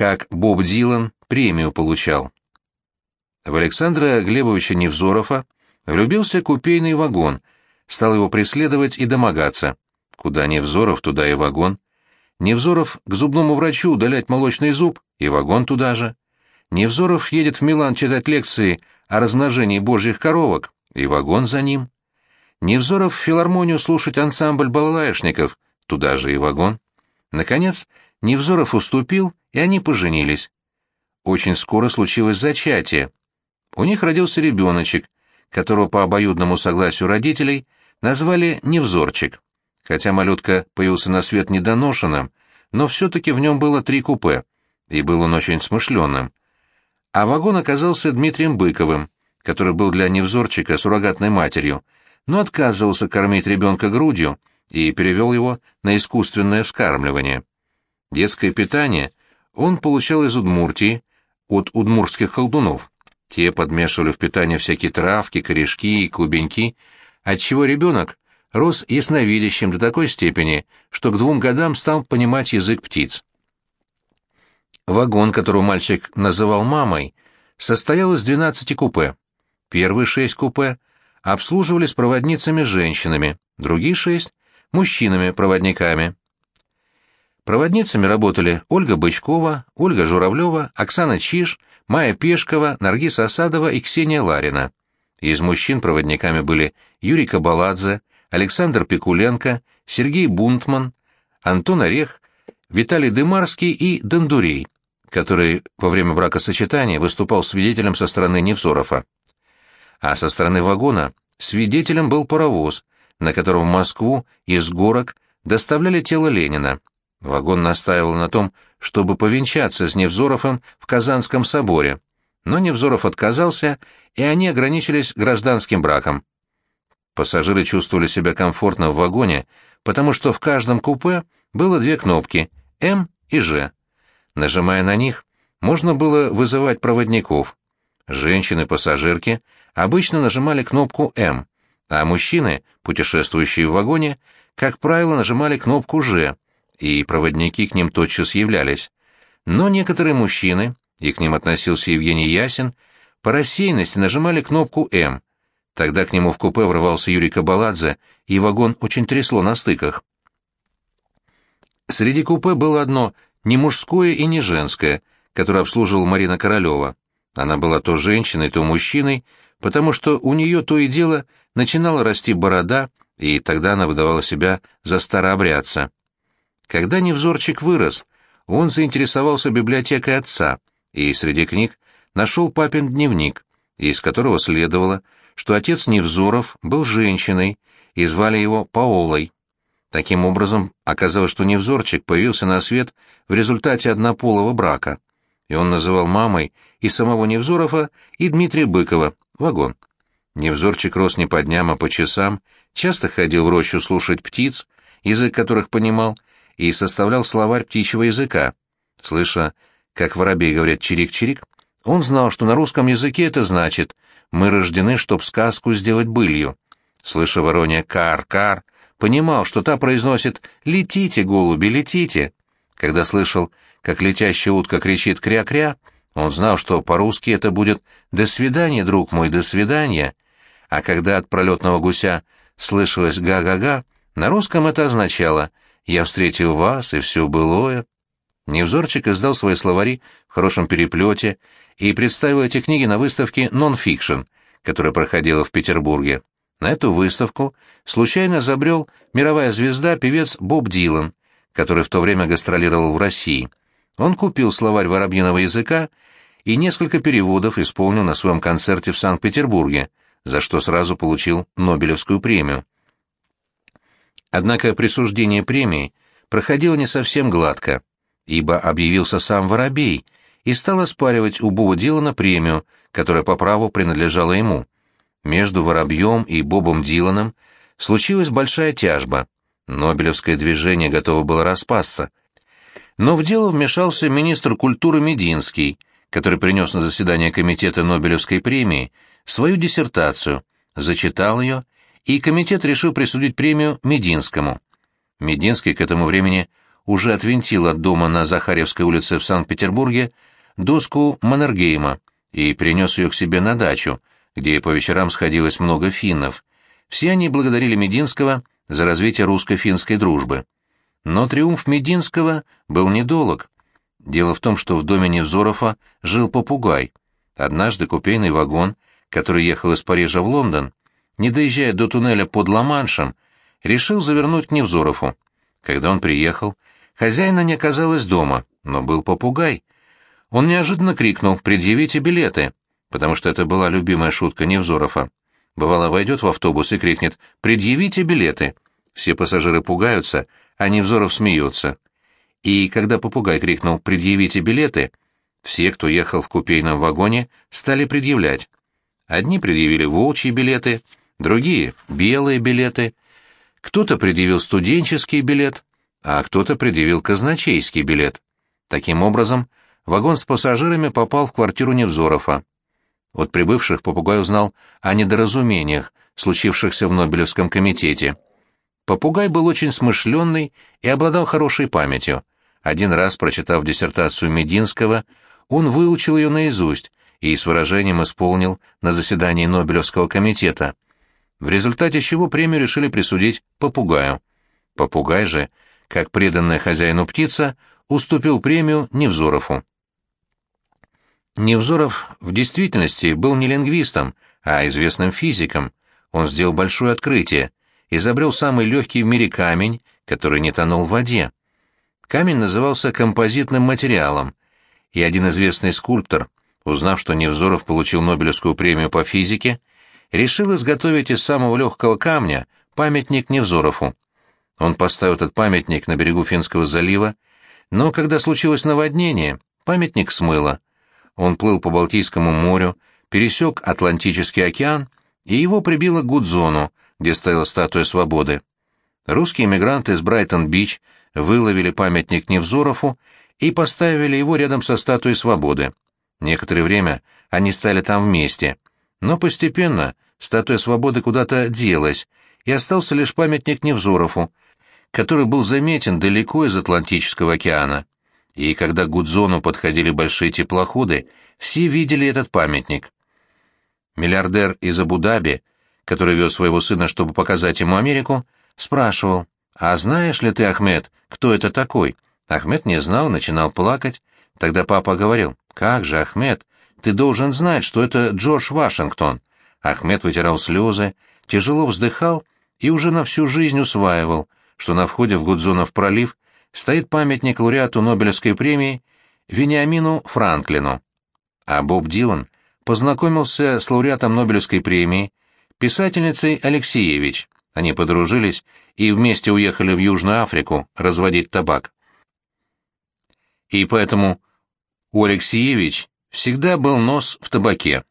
как Боб Дилан премию получал. В Александра Глебовича Невзорова влюбился купейный вагон, стал его преследовать и домогаться. Куда Невзоров, туда и вагон. Невзоров к зубному врачу удалять молочный зуб, и вагон туда же. Невзоров едет в Милан читать лекции о размножении божьих коровок, и вагон за ним. Невзоров в филармонию слушать ансамбль балалаешников, туда же и вагон. Наконец, Невзоров уступил, и они поженились. Очень скоро случилось зачатие. У них родился ребеночек, которого по обоюдному согласию родителей назвали Невзорчик. Хотя малютка появился на свет недоношенным, но все-таки в нем было три купе, и был он очень смышленным. А вагон оказался Дмитрием Быковым, который был для Невзорчика суррогатной матерью, но отказывался кормить ребенка грудью и перевел его на искусственное вскармливание. Детское питание он получал из Удмуртии, от удмуртских колдунов. Те подмешивали в питание всякие травки, корешки и клубеньки, отчего ребенок рос ясновидящим до такой степени, что к двум годам стал понимать язык птиц. Вагон, которого мальчик называл мамой, состоял из 12 купе. Первые шесть купе обслуживались проводницами-женщинами, другие шесть — мужчинами-проводниками. Проводницами работали Ольга Бычкова, Ольга Журавлева, Оксана Чиш, Майя Пешкова, Наргиз Осадова и Ксения Ларина. Из мужчин проводниками были Юрий Кабаладзе, Александр Пикуленко, Сергей Бунтман, Антон Орех, Виталий Дымарский и Дондурей, который во время бракосочетания выступал свидетелем со стороны Невзорова. А со стороны вагона свидетелем был паровоз, на котором в Москву из горок доставляли тело Ленина. Вагон настаивал на том, чтобы повенчаться с Невзоровым в Казанском соборе, но Невзоров отказался, и они ограничились гражданским браком. Пассажиры чувствовали себя комфортно в вагоне, потому что в каждом купе было две кнопки «М» и «Ж». Нажимая на них, можно было вызывать проводников. Женщины-пассажирки обычно нажимали кнопку «М», а мужчины, путешествующие в вагоне, как правило, нажимали кнопку «Ж», и проводники к ним тотчас являлись. Но некоторые мужчины, и к ним относился Евгений Ясин, по рассеянности нажимали кнопку «М». Тогда к нему в купе врывался Юрий Кабаладзе, и вагон очень трясло на стыках. Среди купе было одно, не мужское и не женское, которое обслуживала Марина Королева. Она была то женщиной, то мужчиной, потому что у нее то и дело начинала расти борода, и тогда она выдавала себя за старообрядца. Когда Невзорчик вырос, он заинтересовался библиотекой отца и среди книг нашел папин дневник, из которого следовало, что отец Невзоров был женщиной, и звали его Паолой. Таким образом, оказалось, что Невзорчик появился на свет в результате однополого брака, и он называл мамой и самого Невзорова, и Дмитрия Быкова, вагон. Невзорчик рос не по дням, а по часам, часто ходил в рощу слушать птиц, язык которых понимал, и составлял словарь птичьего языка. Слыша, как воробей говорят «чирик-чирик», он знал, что на русском языке это значит «мы рождены, чтоб сказку сделать былью». Слыша воронье «кар-кар», понимал, что та произносит «летите, голуби, летите». Когда слышал, как летящая утка кричит «кря-кря», он знал, что по-русски это будет «до свидания, друг мой, до свидания». А когда от пролетного гуся слышалось «га-га-га», на русском это означало я встретил вас, и все былое». Невзорчик издал свои словари в хорошем переплете и представил эти книги на выставке «Нон-фикшн», которая проходила в Петербурге. На эту выставку случайно забрел мировая звезда певец Боб Дилан, который в то время гастролировал в России. Он купил словарь воробьиного языка и несколько переводов исполнил на своем концерте в Санкт-Петербурге, за что сразу получил Нобелевскую премию. Однако присуждение премии проходило не совсем гладко, ибо объявился сам Воробей и стал оспаривать у Бова Дилана премию, которая по праву принадлежала ему. Между Воробьем и Бобом Диланом случилась большая тяжба. Нобелевское движение готово было распасться. Но в дело вмешался министр культуры Мединский, который принес на заседание комитета Нобелевской премии свою диссертацию, зачитал ее и комитет решил присудить премию Мединскому. Мединский к этому времени уже отвинтил от дома на Захаревской улице в Санкт-Петербурге доску Маннергейма и перенес ее к себе на дачу, где по вечерам сходилось много финнов. Все они благодарили Мединского за развитие русско-финской дружбы. Но триумф Мединского был недолг. Дело в том, что в доме Невзорова жил попугай. Однажды купейный вагон, который ехал из Парижа в Лондон, не доезжая до туннеля под Ла-Маншем, решил завернуть к Невзорову. Когда он приехал, хозяина не оказалось дома, но был попугай. Он неожиданно крикнул «Предъявите билеты», потому что это была любимая шутка Невзорова. Бывало, войдет в автобус и крикнет «Предъявите билеты». Все пассажиры пугаются, а Невзоров смеется. И когда попугай крикнул «Предъявите билеты», все, кто ехал в купейном вагоне, стали предъявлять. Одни предъявили волчьи билеты, другие — белые билеты. Кто-то предъявил студенческий билет, а кто-то предъявил казначейский билет. Таким образом, вагон с пассажирами попал в квартиру Невзорова. От прибывших попугай узнал о недоразумениях, случившихся в Нобелевском комитете. Попугай был очень смышленный и обладал хорошей памятью. Один раз, прочитав диссертацию Мединского, он выучил ее наизусть и с выражением исполнил на заседании Нобелевского комитета, в результате чего премию решили присудить попугаю. Попугай же, как преданная хозяину птица, уступил премию Невзорову. Невзоров в действительности был не лингвистом, а известным физиком. Он сделал большое открытие, изобрел самый легкий в мире камень, который не тонул в воде. Камень назывался композитным материалом, и один известный скульптор, узнав, что Невзоров получил Нобелевскую премию по физике, решил изготовить из самого легкого камня памятник Невзорову. Он поставил этот памятник на берегу Финского залива, но когда случилось наводнение, памятник смыло — он плыл по Балтийскому морю, пересек Атлантический океан, и его прибило к Гудзону, где стояла статуя свободы. Русские эмигранты из Брайтон-Бич выловили памятник Невзорову и поставили его рядом со статуей свободы. Некоторое время они стали там вместе, но постепенно статуя свободы куда-то делась, и остался лишь памятник Невзорову, который был заметен далеко из Атлантического океана и когда к Гудзону подходили большие теплоходы, все видели этот памятник. Миллиардер из Абу-Даби, который вез своего сына, чтобы показать ему Америку, спрашивал, «А знаешь ли ты, Ахмед, кто это такой?» Ахмед не знал, начинал плакать. Тогда папа говорил, «Как же, Ахмед, ты должен знать, что это Джордж Вашингтон». Ахмед вытирал слезы, тяжело вздыхал и уже на всю жизнь усваивал, что на входе в Гудзонов пролив стоит памятник лауреату Нобелевской премии Вениамину Франклину. А Боб Дилан познакомился с лауреатом Нобелевской премии, писательницей Алексеевич. Они подружились и вместе уехали в Южную Африку разводить табак. И поэтому у Алексеевич всегда был нос в табаке.